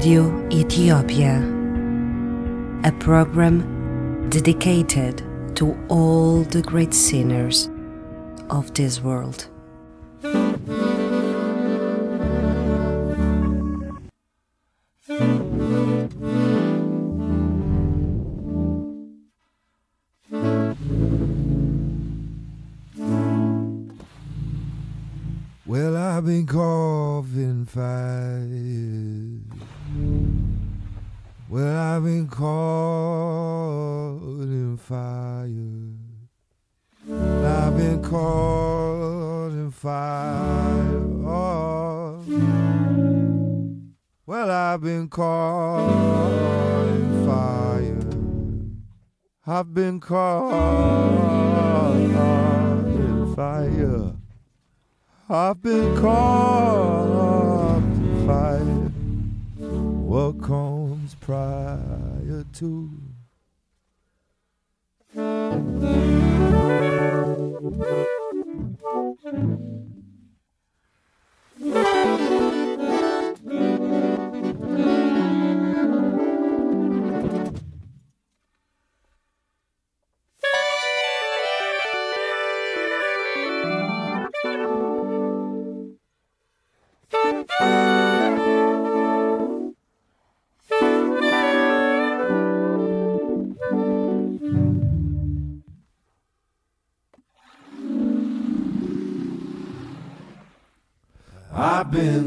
Radio Ethiopia, a program dedicated to all the great sinners of this world.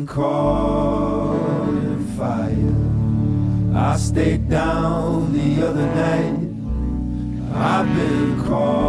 caught in fire. I stayed down the other night. I've been caught.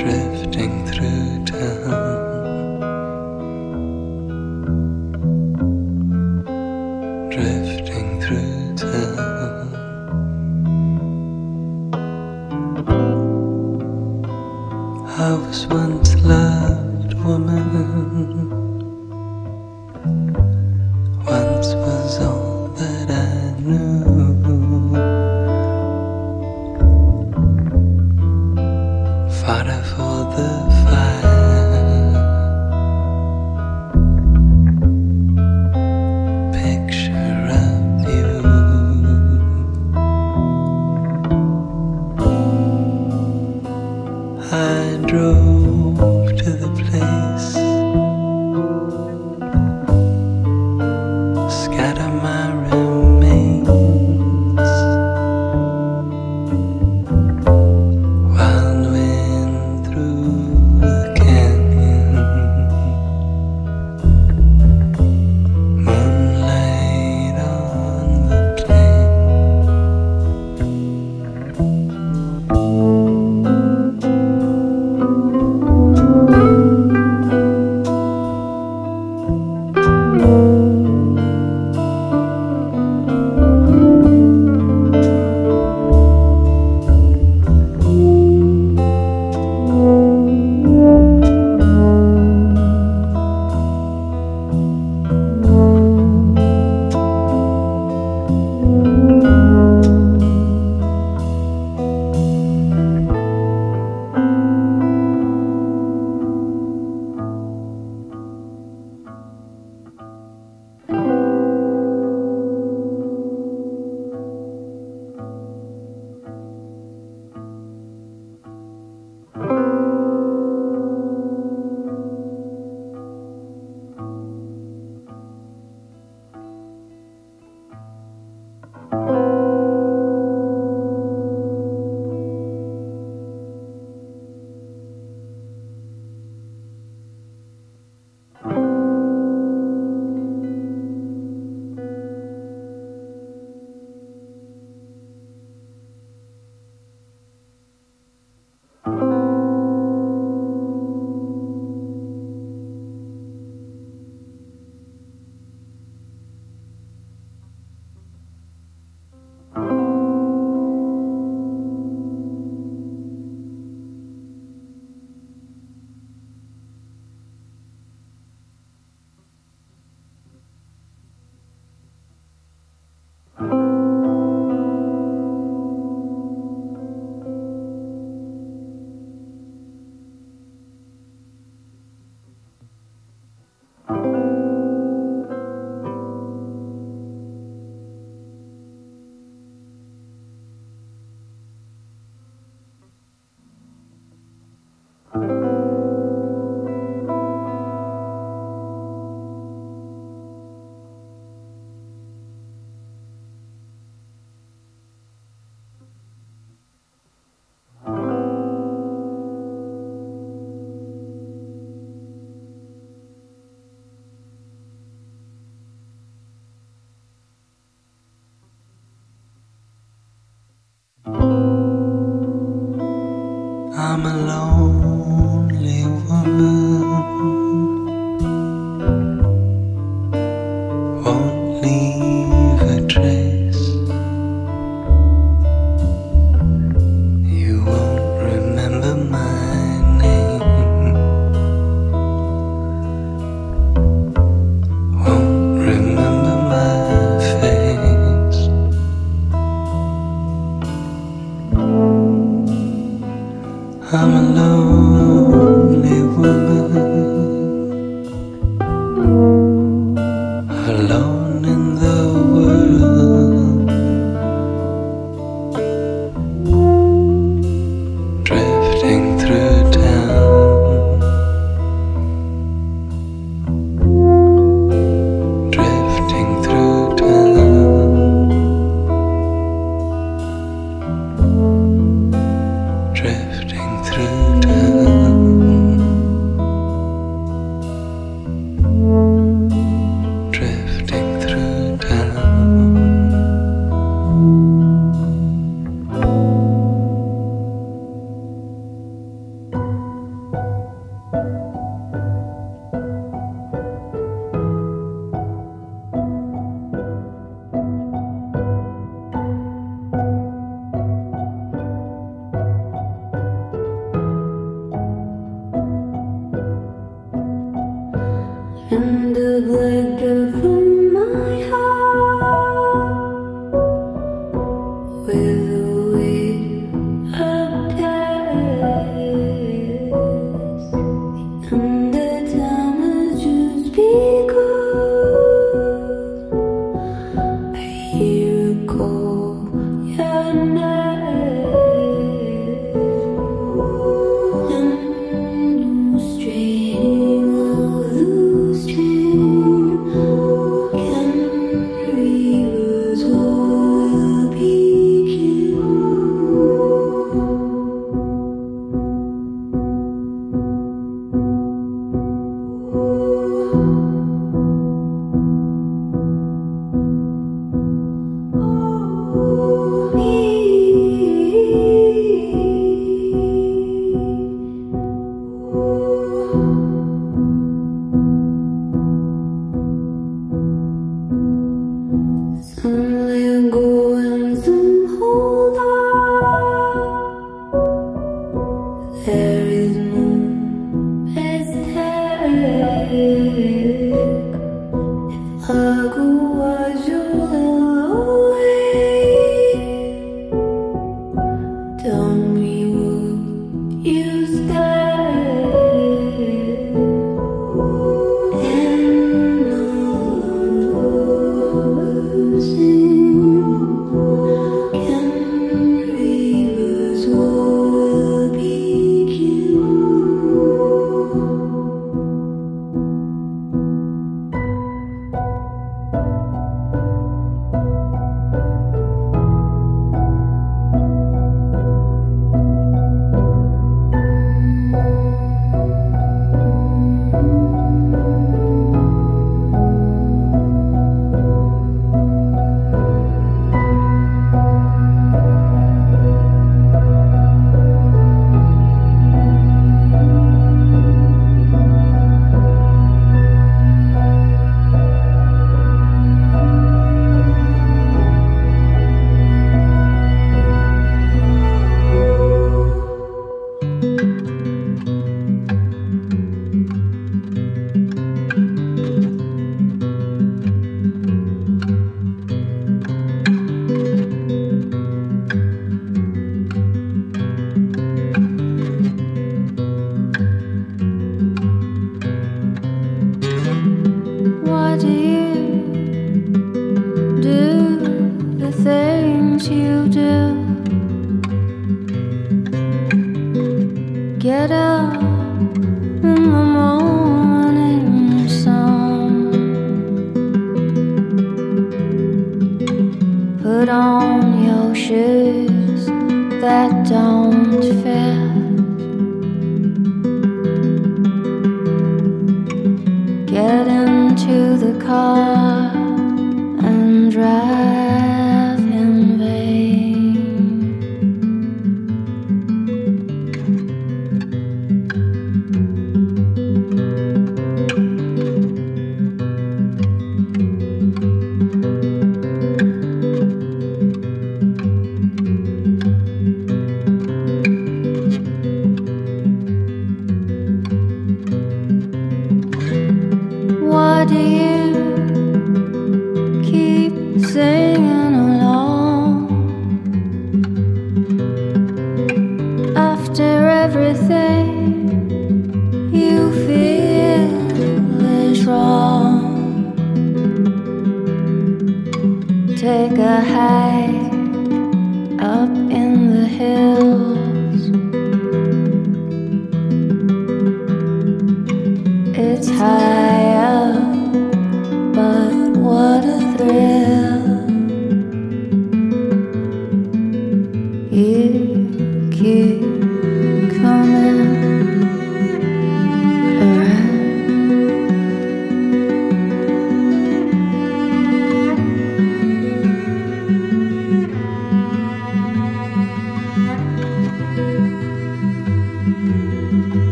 drifting through.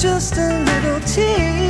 just a little tea.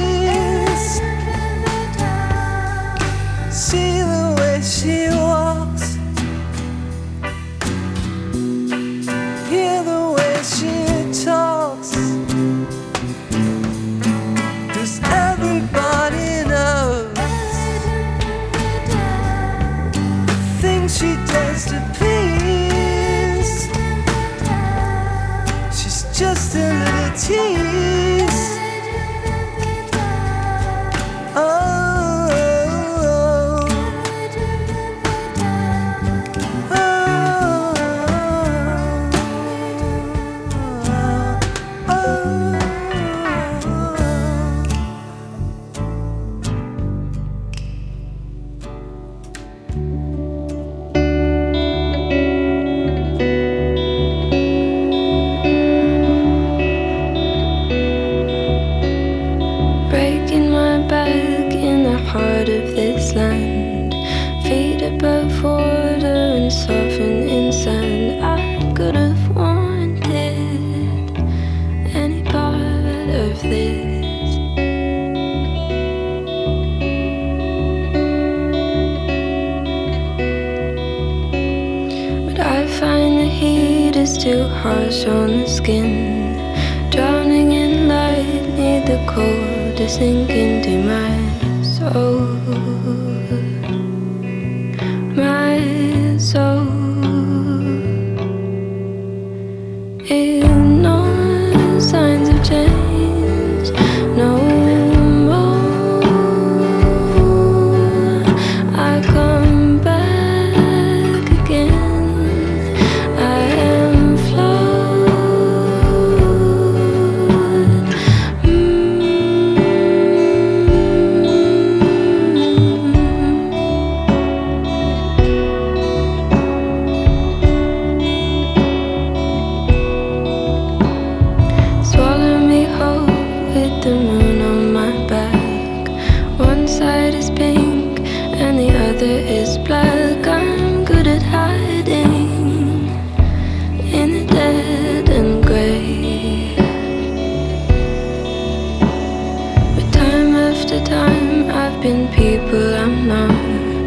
been people I'm not.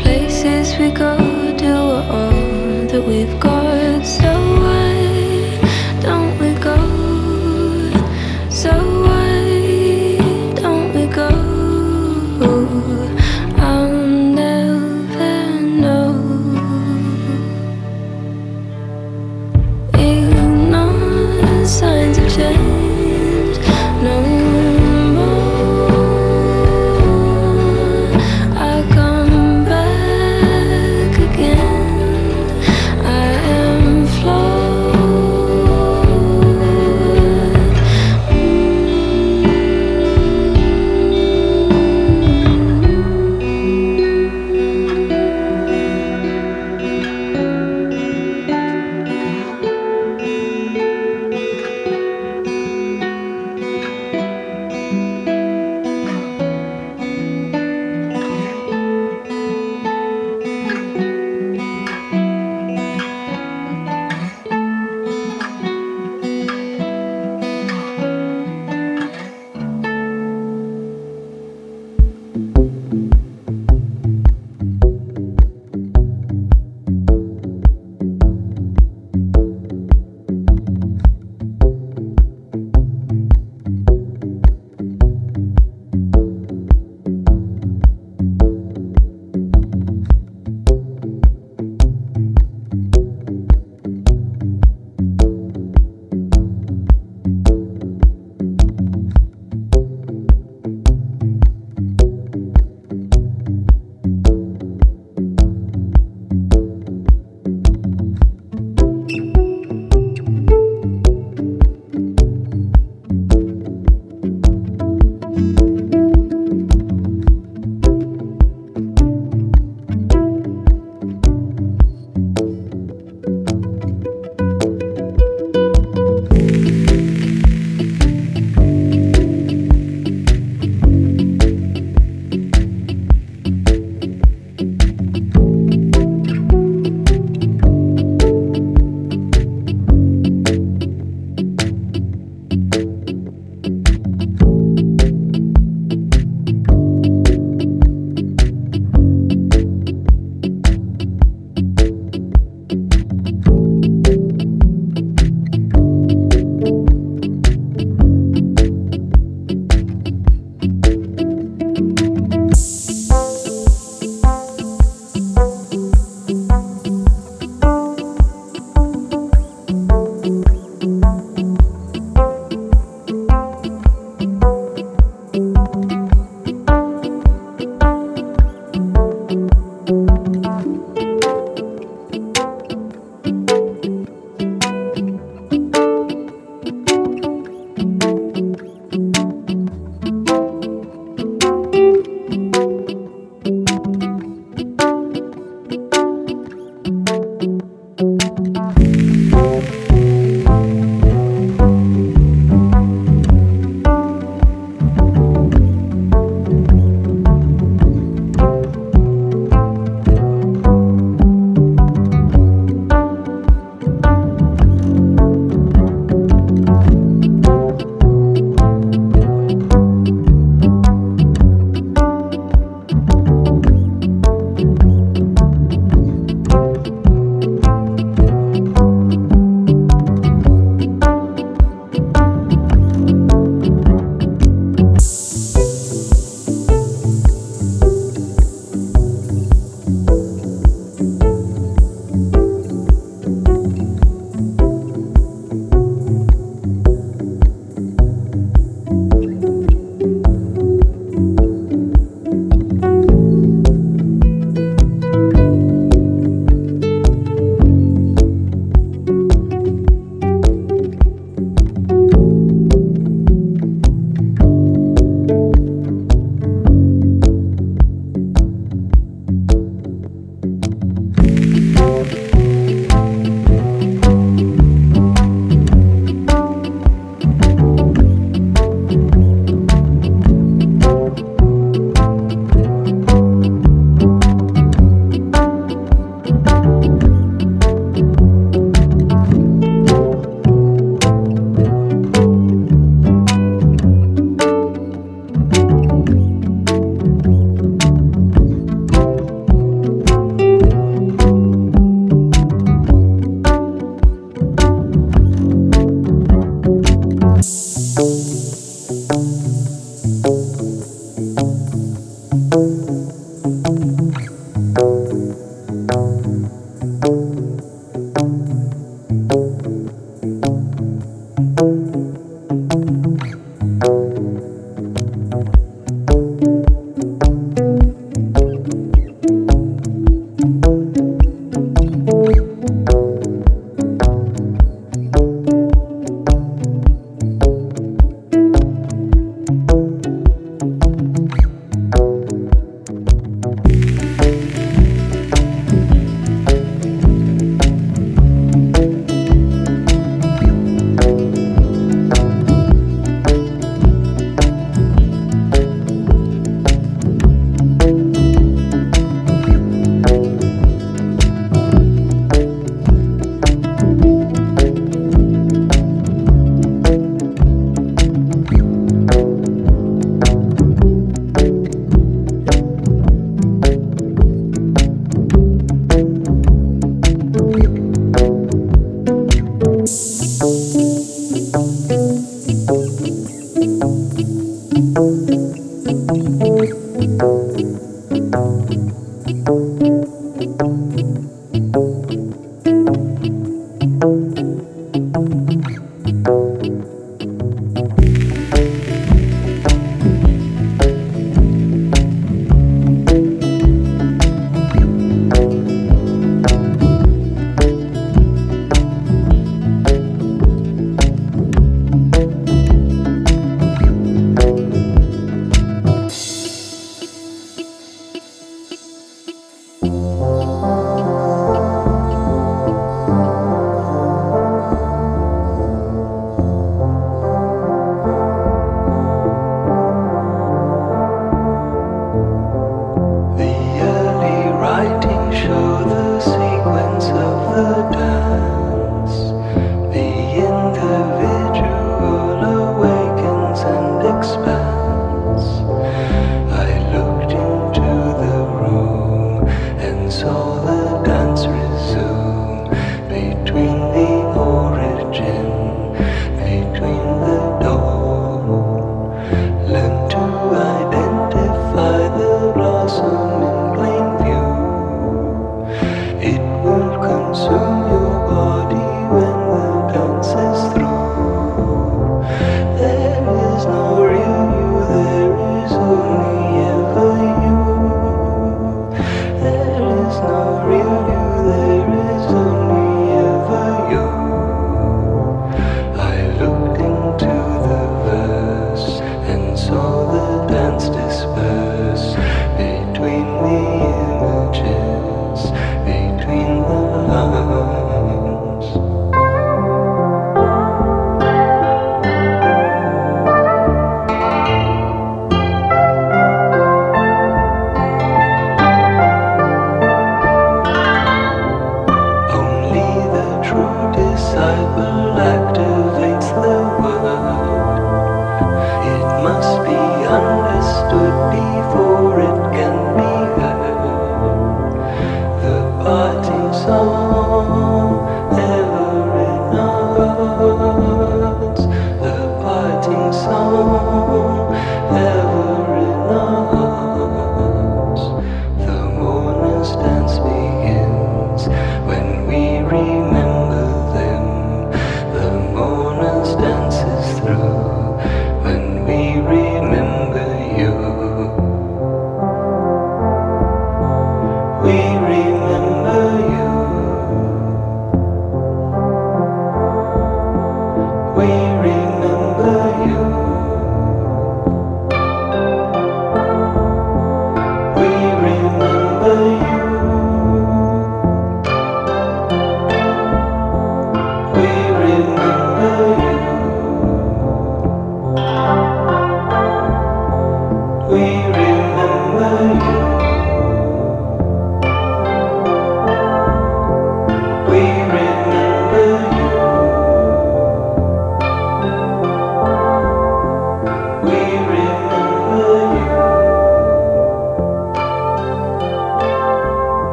Places we go do all that we've got. So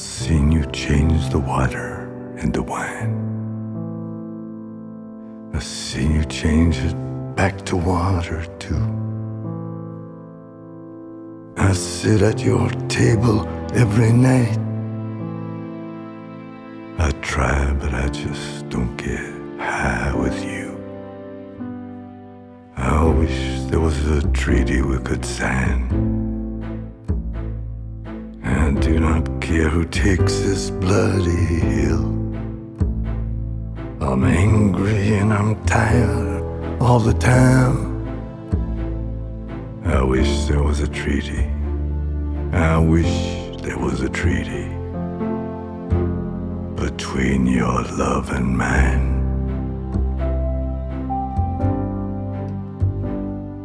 has seen you change the water into wine, has seen you change it back to water too. I sit at your table every night. I try, but I just don't get high with you. I wish there was a treaty we could sign. care who takes this bloody hill. I'm angry and I'm tired all the time. I wish there was a treaty. I wish there was a treaty between your love and mine.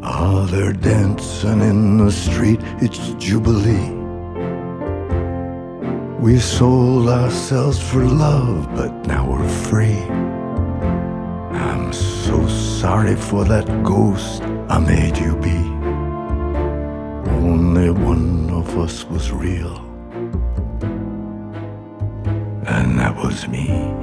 Ah, oh, they're dancing in the street, it's Jubilee. We sold ourselves for love, but now we're free. I'm so sorry for that ghost I made you be. Only one of us was real, and that was me.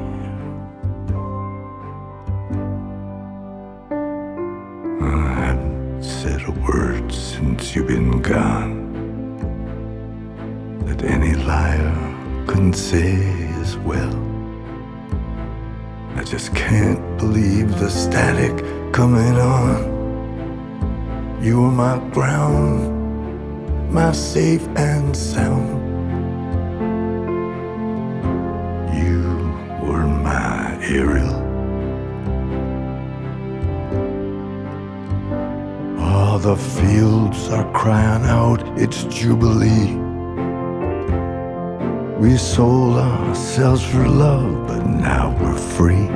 We sold ourselves for love, but now we're free.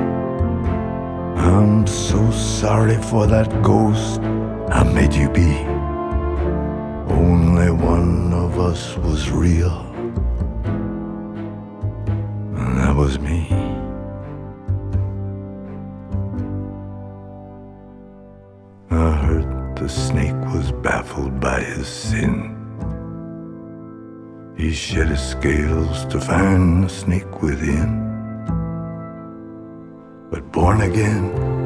I'm so sorry for that ghost I made you be. Only one of us was real, and that was me. I heard the snake was baffled by his sin. He shed his scales to find the snake within. But born again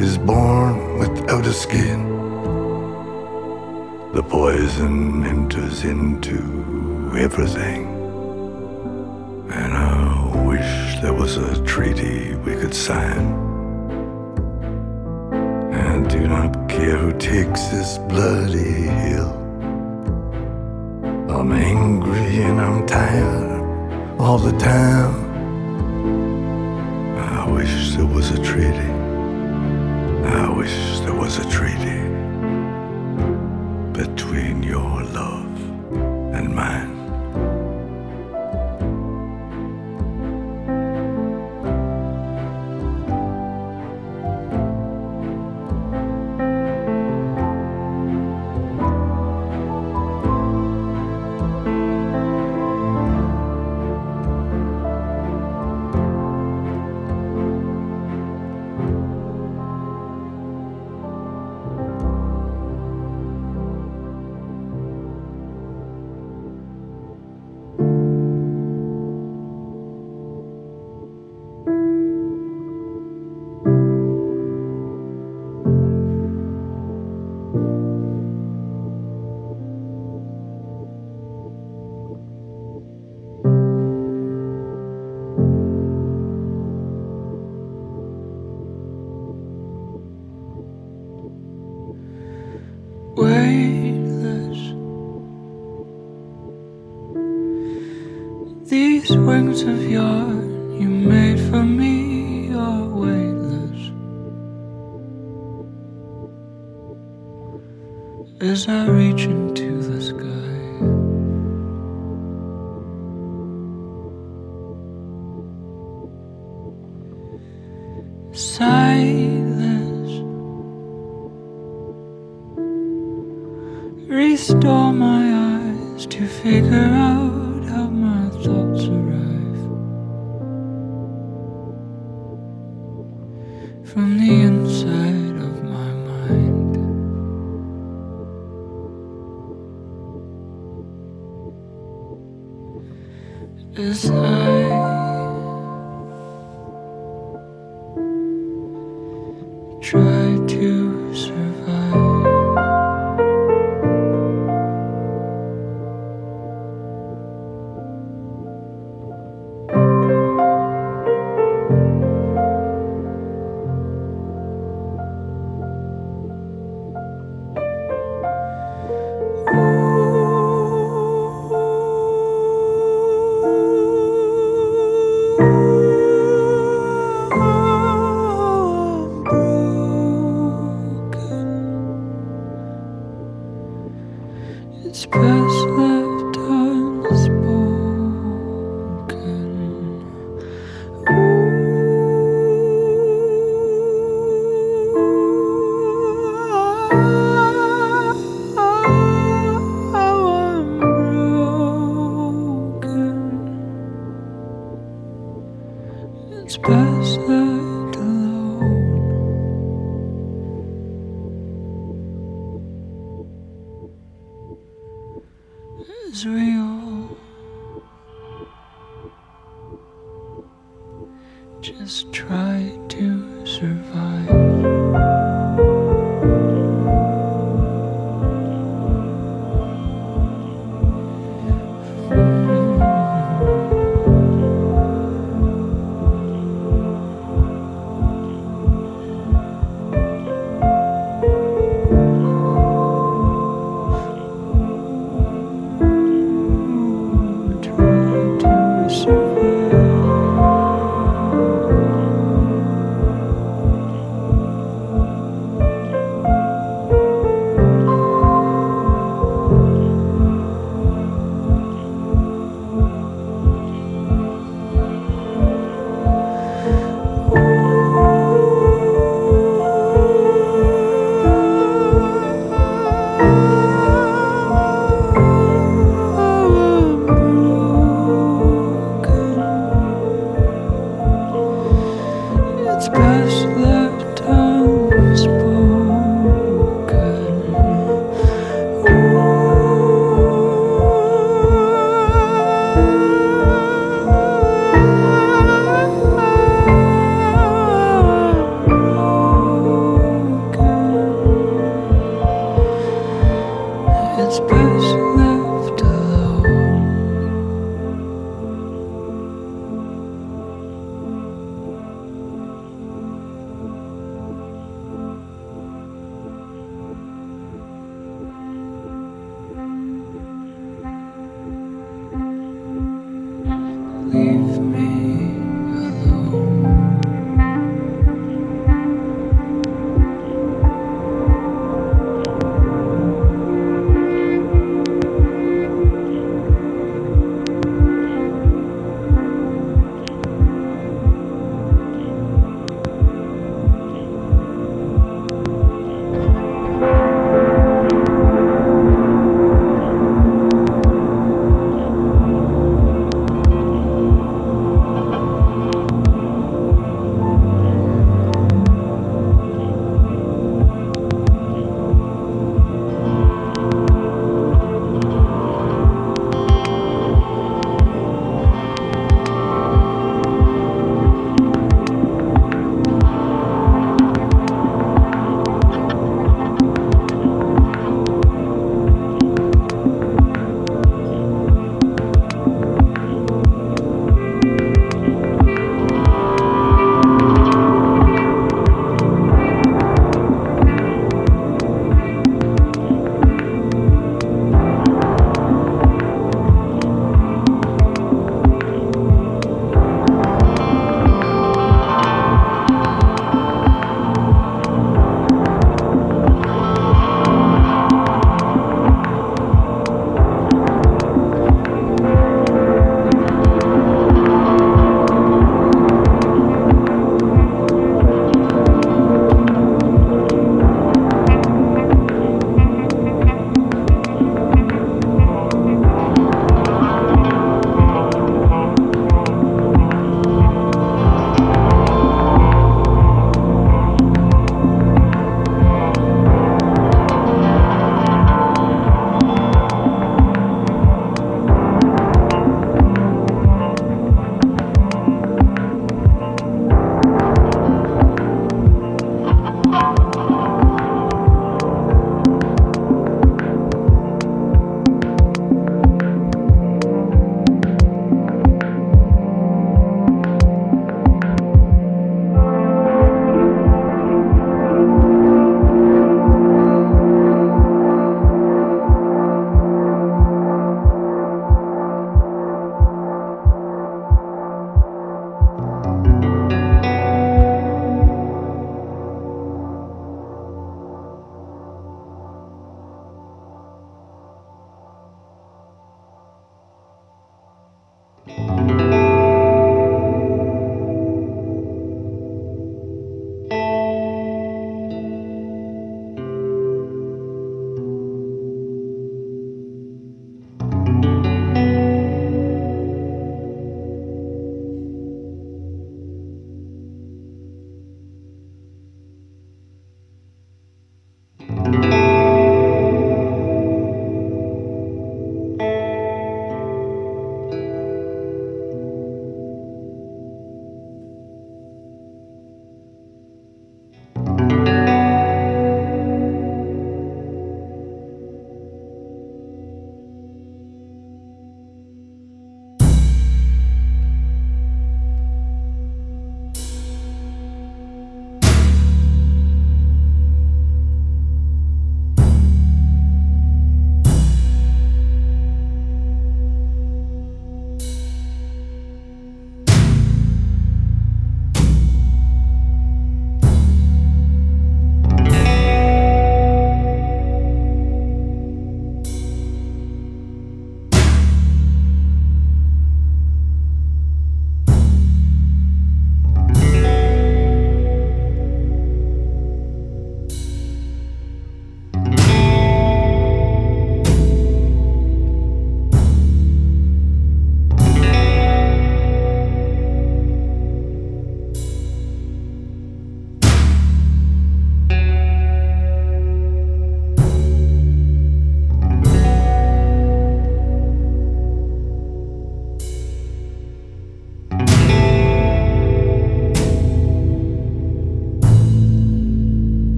is born without a skin. The poison enters into everything. And I wish there was a treaty we could sign. And do not care who takes this bloody hill. I'm angry and I'm tired all the time. I wish there was a treaty. I wish there was a treaty between your love and mine. Of yarn As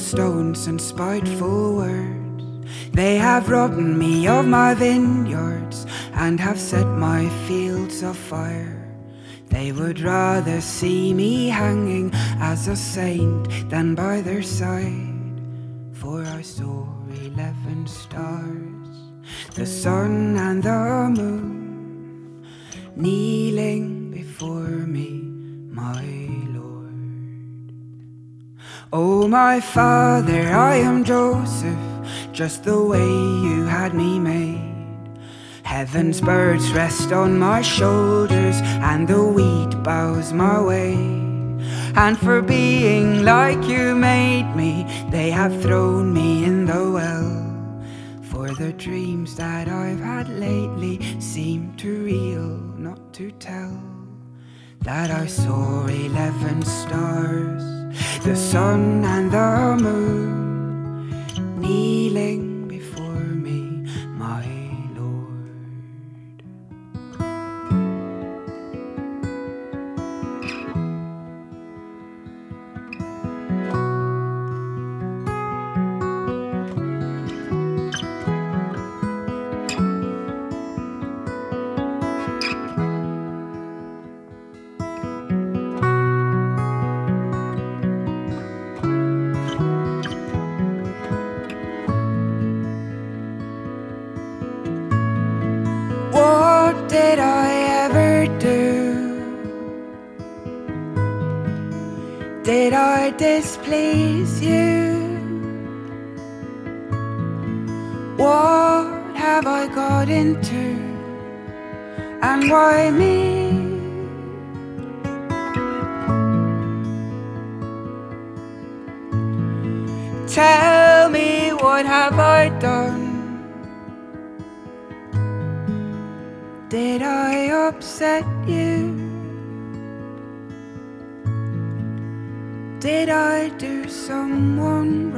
stones and spiteful words. They have robbed me of my vineyards and have set my fields afire. They would rather see me hanging as a saint than by their side, for I saw eleven stars, the sun and the moon, kneeling before me, my Lord. Oh, my Father, I am Joseph, just the way you had me made. Heaven's birds rest on my shoulders, and the wheat bows my way. And for being like you made me, they have thrown me in the well. For the dreams that I've had lately seem too real not to tell. That I saw eleven stars, the sun and the moon, kneeling displease you? What have I got into? And why me? Tell me what have I done? Did I upset you? Did I do someone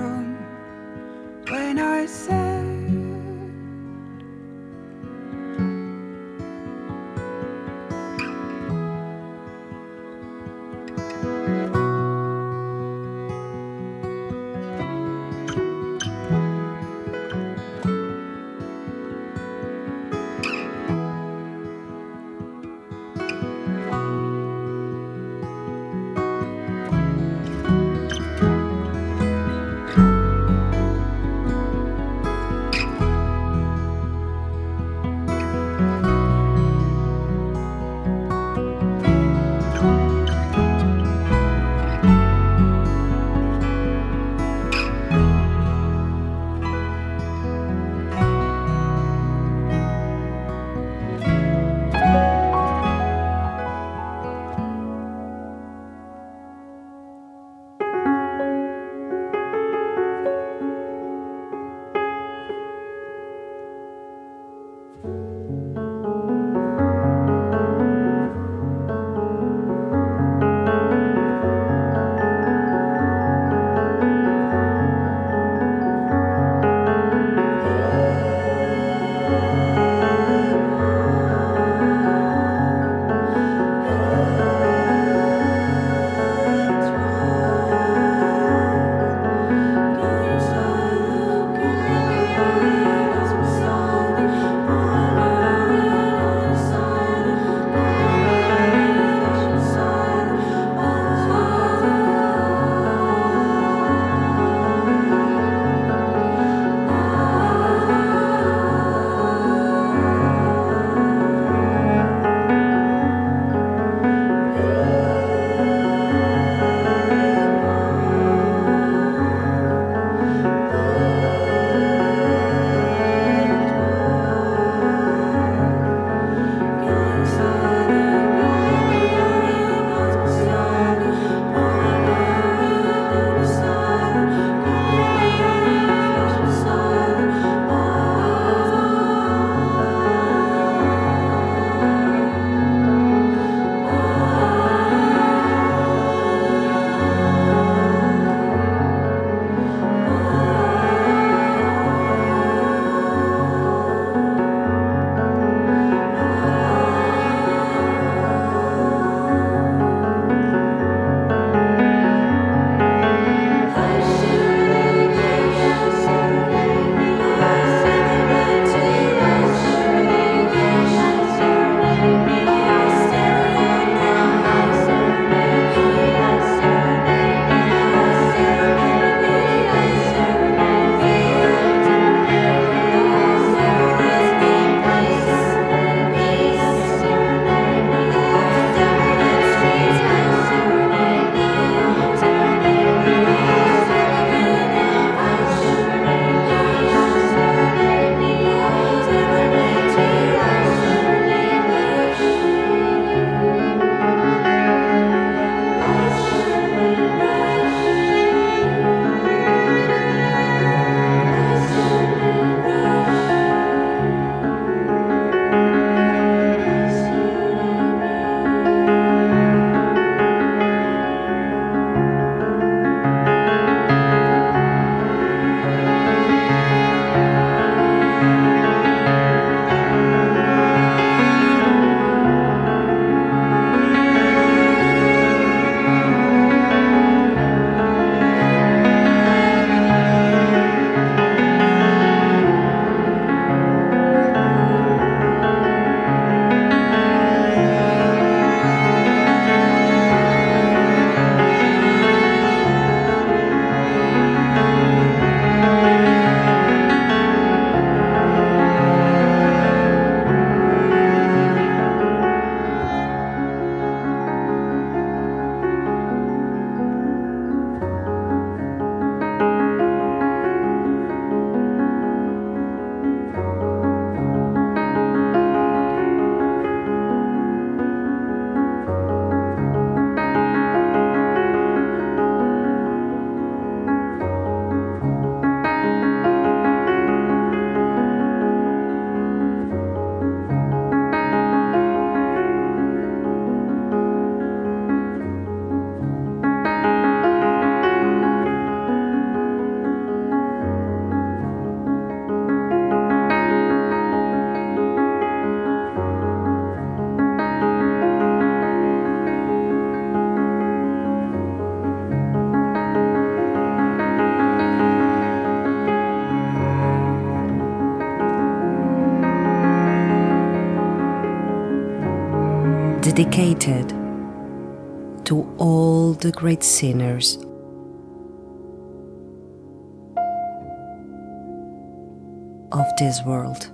the great sinners of this world.